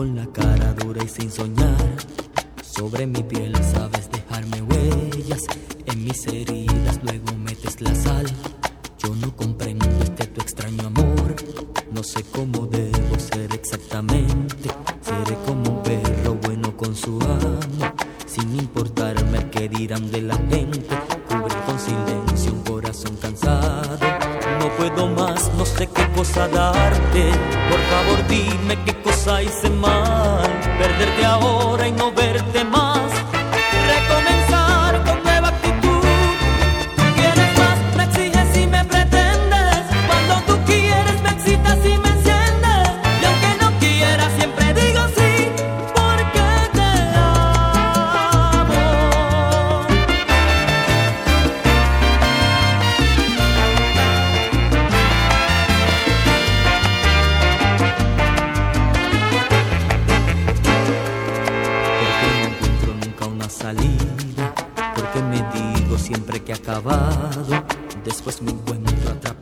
con la cara dura y sin soñar. Sobre mi piel sabes dejarme huellas, en mis heridas luego metes la sal. Yo no comprendo este tu extraño amor, no sé cómo debo ser exactamente. Seré como un perro bueno con su amo, sin importarme que dirán de la gente. Qué cosa darte. Por favor, dime qué cosa hice mal. Perderte ahora y no verte más. porque me digo siempre que he acabado, después me encuentro atrapado.